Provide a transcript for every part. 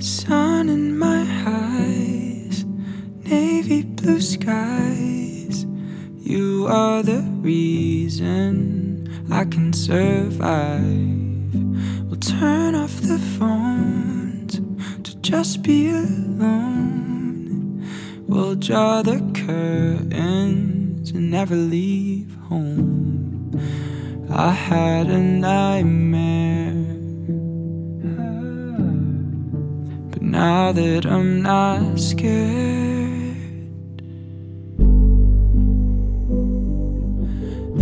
Sun in my eyes, navy blue skies. You are the reason I can survive. We'll turn off the phones to just be alone. We'll draw the curtains and never leave home. I had a nightmare. Now that I'm not scared,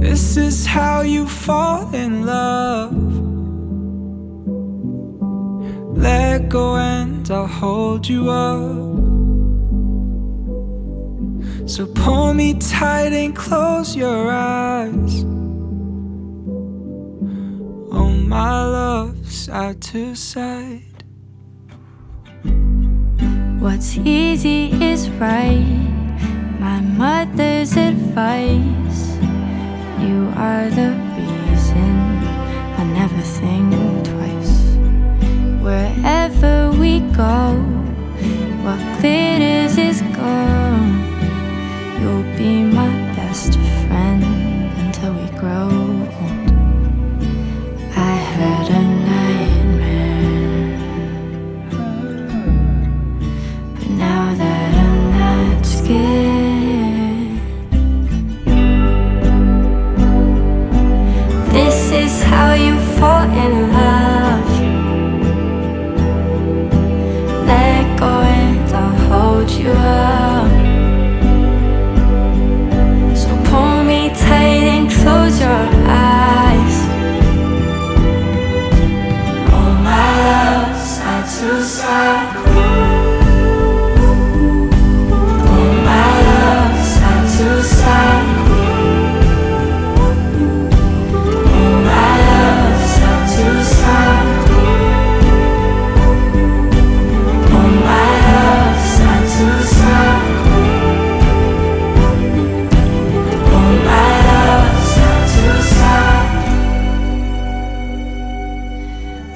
this is how you fall in love. Let go and I'll hold you up. So pull me tight and close your eyes. Oh, my love, side to side. What's easy is right. My mother's advice. You are the reason I never think twice. Wherever we go, what glitters is gold. Side. to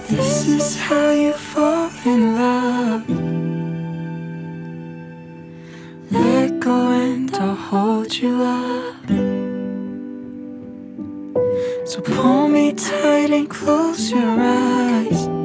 This is how you fall in love. Let go and I'll hold you up. So pull me tight and close your eyes.